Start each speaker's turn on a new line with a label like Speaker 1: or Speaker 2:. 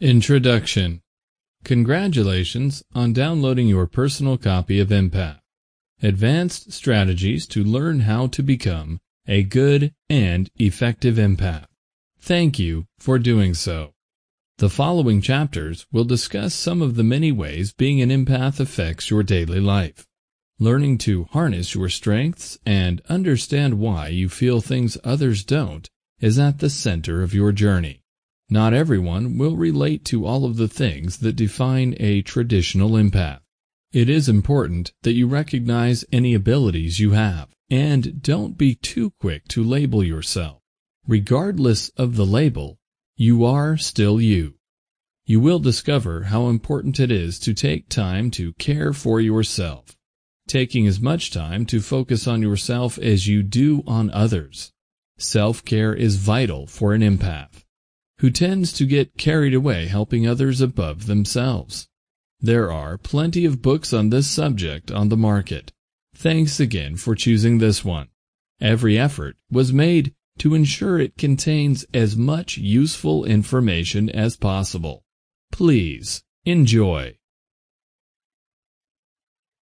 Speaker 1: Introduction Congratulations on downloading your personal copy of Empath. Advanced strategies to learn how to become a good and effective empath. Thank you for doing so. The following chapters will discuss some of the many ways being an empath affects your daily life. Learning to harness your strengths and understand why you feel things others don't is at the center of your journey. Not everyone will relate to all of the things that define a traditional empath. It is important that you recognize any abilities you have, and don't be too quick to label yourself. Regardless of the label, you are still you. You will discover how important it is to take time to care for yourself, taking as much time to focus on yourself as you do on others. Self-care is vital for an empath who tends to get carried away helping others above themselves. There are plenty of books on this subject on the market. Thanks again for choosing this one. Every effort was made to ensure it contains as much useful information as possible. Please enjoy.